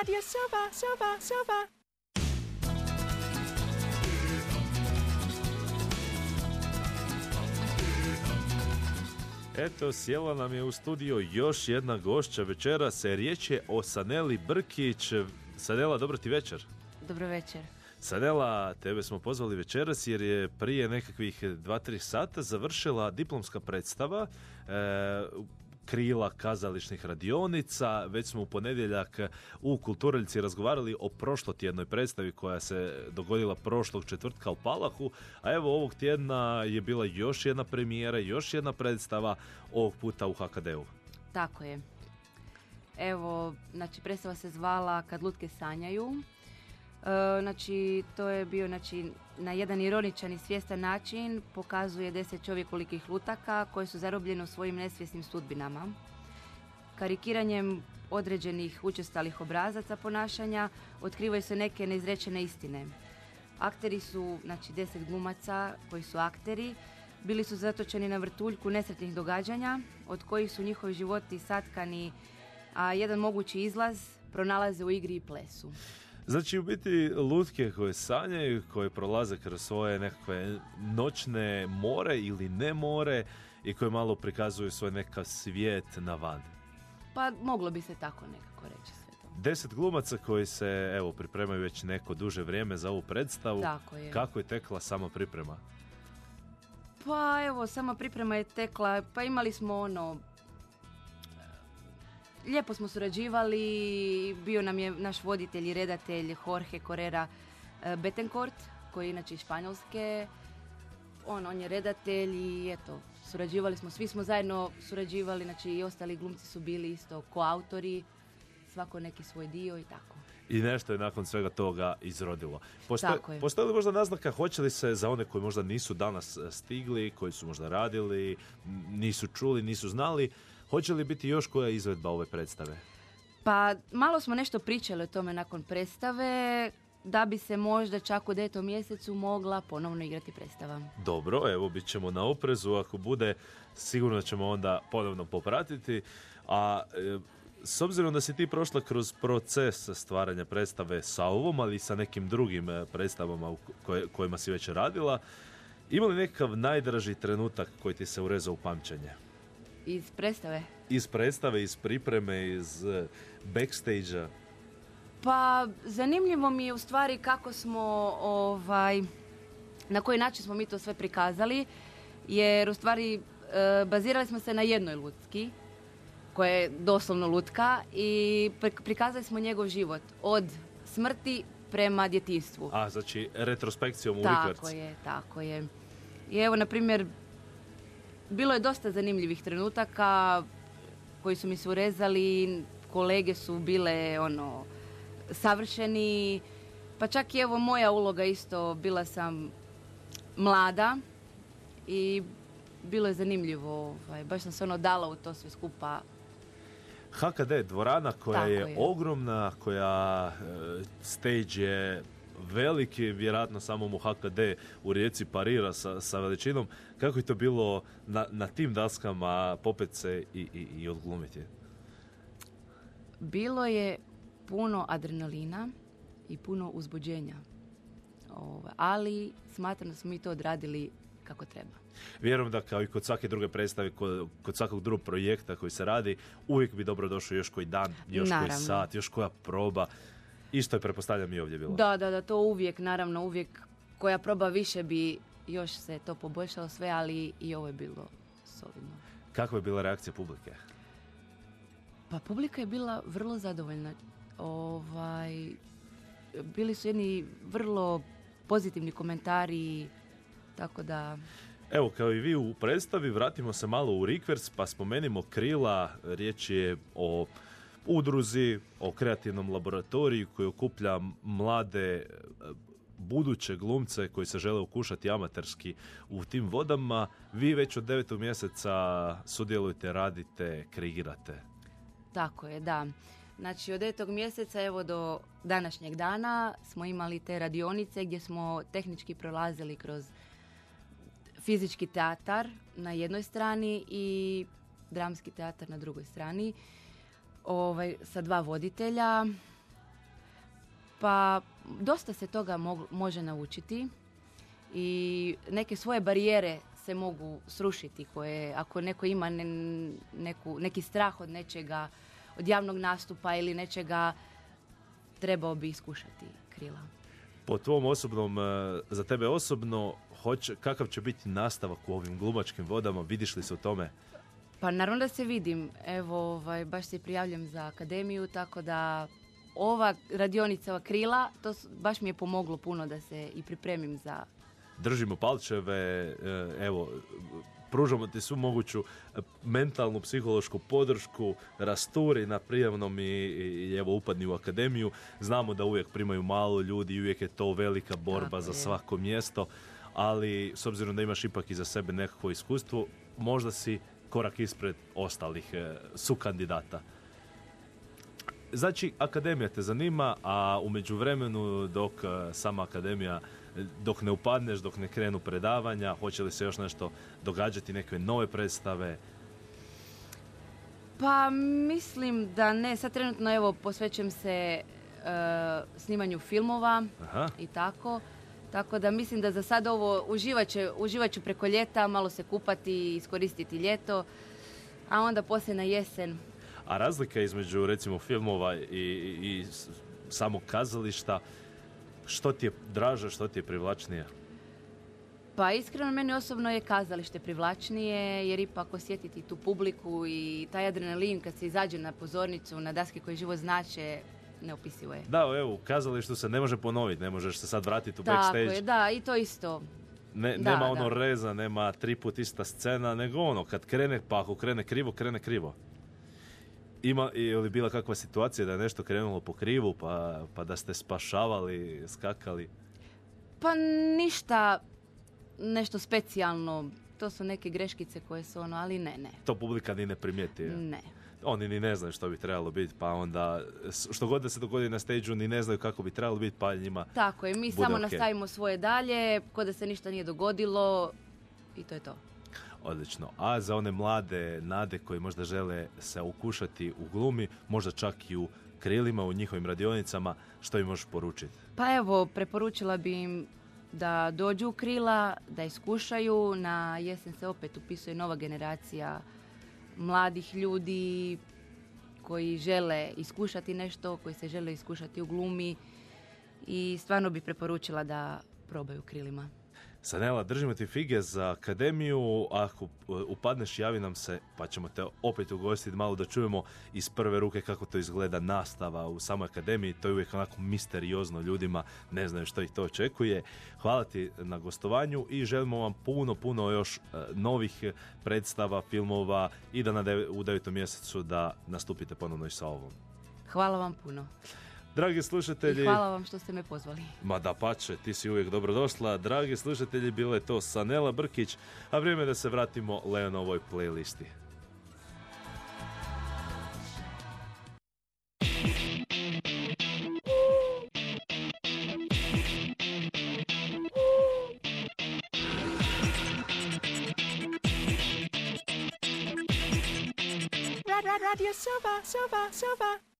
Radio Sova, Sova, Sova. Eto, sjela nam je u studio još jedna gošća večera. Se riječ je o Saneli Brkić. Sanela, dobro ti večer. Dobro večer. Sanela, tebe smo pozvali večeras jer je prije nekakvih 2-3 sata završila diplomska predstava e, krila kazališnih radionica. Već smo u ponedjeljak u Kulturiljci razgovarali o prošlotjednoj predstavi koja se dogodila prošlog četvrtka u Palahu, a evo ovog tjedna je bila još jedna premijera, još jedna predstava ovog puta u HKD-u. Tako je. Evo, znači predstava se zvala Kad lutke sanjaju. E, znači, to je bio znači, na jedan ironičan i svjestan način pokazuje deset čovjekolikih lutaka koji su zarobljeni u svojim nesvjesnim sudbinama. Karikiranjem određenih učestalih obrazaca ponašanja otkrivaju se neke neizrečene istine. Akteri su, znači deset glumaca koji su akteri, bili su zatočeni na vrtuljku nesretnih događanja od kojih su njihovi životi satkani, a jedan mogući izlaz pronalaze u igri i plesu. Znači, u biti lutke koje sanjaju, koje prolaze kroz svoje nekakve noćne more ili ne more i koje malo prikazuju svoj nekav svijet na van. Pa moglo bi se tako nekako reći sve to. Deset glumaca koji se evo pripremaju već neko duže vrijeme za ovu predstavu. Tako je. Kako je tekla sama priprema? Pa evo, sama priprema je tekla, pa imali smo ono, lijepo smo surađivali, bio nam je naš voditelj i redatelj Jorge Correra eh, Betancourt, koji je inače iz Španjolske. On, on je redatelj i eto, surađivali smo, svi smo zajedno surađivali, znači i ostali glumci su bili isto koautori, svako neki svoj dio i tako. I nešto je nakon svega toga izrodilo. Postoji li možda naznaka hoće li se za one koji možda nisu danas e, stigli, koji su možda radili, nisu čuli, nisu znali, hoće li biti još koja izvedba ove predstave? Pa malo smo nešto pričali o tome nakon predstave, da bi se možda čak u devetom mjesecu mogla ponovno igrati predstava. Dobro, evo bit ćemo na oprezu, ako bude sigurno ćemo onda ponovno popratiti, a e, s obzirom da si ti prošla kroz proces stvaranja predstave sa ovom, ali i sa nekim drugim e, predstavama u kojima si već radila, ima li nekakav najdraži trenutak koji ti se urezao u pamćenje? Iz predstave? Iz predstave, iz pripreme, iz e, backstage Pa zanimljivo mi je u stvari kako smo ovaj na koji način smo mi to sve prikazali jer u stvari e, bazirali smo se na jednoj lutki koja je doslovno lutka i pri- prikazali smo njegov život od smrti prema djetinstvu. A, znači, retrospekcijom u Tako je, tako je. I evo, na primjer, bilo je dosta zanimljivih trenutaka koji su mi se urezali, kolege su bile ono savršeni, pa čak i evo moja uloga isto, bila sam mlada i bilo je zanimljivo, ovaj, baš sam se ono dala u to sve skupa. HKD dvorana koja Tako je, je. ogromna, koja e, stage je veliki, vjerojatno samom u HKD u Rijeci parira sa, sa veličinom. Kako je to bilo na, na tim daskama popet se i, i, i odglumiti? Bilo je puno adrenalina i puno uzbuđenja, ovaj, ali smatram da smo mi to odradili kako treba. Vjerujem da kao i kod svake druge predstave, kod, kod svakog drugog projekta koji se radi, uvijek bi dobro došao još koji dan, još koji Naravno. sat, još koja proba. Isto je, pretpostavljam, i ovdje bilo. Da, da, da, to uvijek, naravno, uvijek koja proba više bi još se to poboljšalo sve, ali i ovo je bilo solidno. Kakva je bila reakcija publike? Pa publika je bila vrlo zadovoljna. Ovaj, bili su jedni vrlo pozitivni komentari, tako da... Evo, kao i vi u predstavi, vratimo se malo u Rikvers, pa spomenimo krila. Riječ je o udruzi, o kreativnom laboratoriju koji okuplja mlade e, buduće glumce koji se žele ukušati amaterski u tim vodama. Vi već od devetog mjeseca sudjelujete, radite, kreirate. Tako je, da. Znači, od devetog mjeseca evo do današnjeg dana smo imali te radionice gdje smo tehnički prolazili kroz fizički teatar na jednoj strani i dramski teatar na drugoj strani ovaj, sa dva voditelja Pa dosta se toga može naučiti i neke svoje barijere se mogu srušiti koje ako neko ima ne- neku, neki strah od nečega, od javnog nastupa ili nečega, trebao bi iskušati krila. Po tvom osobnom, e, za tebe osobno, hoće, kakav će biti nastavak u ovim glumačkim vodama? Vidiš li se u tome? Pa naravno da se vidim. Evo, ovaj, baš se prijavljam za akademiju, tako da ova radionica ova krila, to baš mi je pomoglo puno da se i pripremim za... Držimo palčeve, e, evo, pružamo ti svu moguću e, mentalnu, psihološku podršku, rasturi na prijavnom i, i evo upadni u akademiju. Znamo da uvijek primaju malo ljudi i uvijek je to velika borba Tako za je. svako mjesto, ali s obzirom da imaš ipak iza sebe nekakvo iskustvo, možda si korak ispred ostalih e, sukandidata. Znači, akademija te zanima, a u međuvremenu dok e, sama akademija, e, dok ne upadneš, dok ne krenu predavanja, hoće li se još nešto događati, neke nove predstave? Pa mislim da ne, sad trenutno evo posvećujem se e, snimanju filmova Aha, i tako. Tako da mislim da za sad ovo uživat, ću preko ljeta, malo se kupati, iskoristiti ljeto, a onda poslije na jesen a razlika između recimo filmova i, i, samog kazališta, što ti je draže, što ti je privlačnije? Pa iskreno meni osobno je kazalište privlačnije jer ipak osjetiti tu publiku i taj adrenalin kad se izađe na pozornicu, na daske koje život znače, neopisivo je. Da, evo, u kazalištu se ne može ponoviti, ne možeš se sad vratiti u Tako backstage. je, da, i to isto. Ne, Da, nema ono da. reza, nema tri put ista scena, nego ono, kad krene, pa ako krene krivo, krene krivo. Ima je li bila kakva situacija da je nešto krenulo po krivu, pa, pa da ste spašavali, skakali? Pa ništa nešto specijalno. To su neke greškice koje su ono, ali ne, ne. To publika ni ne primijeti. Ne. Oni ni ne znaju što bi trebalo biti, pa onda što god da se dogodi na stage ni ne znaju kako bi trebalo biti, pa njima... Tako je, mi samo ok. nastavimo svoje dalje, ko da se ništa nije dogodilo i to je to. Odlično. A za one mlade nade koji možda žele se ukušati u glumi, možda čak i u krilima, u njihovim radionicama, što im možeš poručiti? Pa evo, preporučila bi im da dođu u krila, da iskušaju. Na jesen se opet upisuje nova generacija mladih ljudi koji žele iskušati nešto, koji se žele iskušati u glumi i stvarno bi preporučila da probaju krilima. Sanela, držimo ti fige za akademiju, ako uh, upadneš javi nam se, pa ćemo te opet ugostiti malo da čujemo iz prve ruke kako to izgleda nastava u samoj akademiji, to je uvijek onako misteriozno ljudima, ne znaju što ih to očekuje. Hvala ti na gostovanju i želimo vam puno, puno još uh, novih predstava, filmova i da u devetom mjesecu da nastupite ponovno i sa ovom. Hvala vam puno. Dragi slušatelji, I hvala vam što ste me pozvali. Ma da pače, ti si uvijek dobrodošla. Dragi slušatelji, bila je to Sanela Brkić, a vrijeme je da se vratimo Leonovoj playlisti. Ra- ra- Radio Silva, Silva, Silva.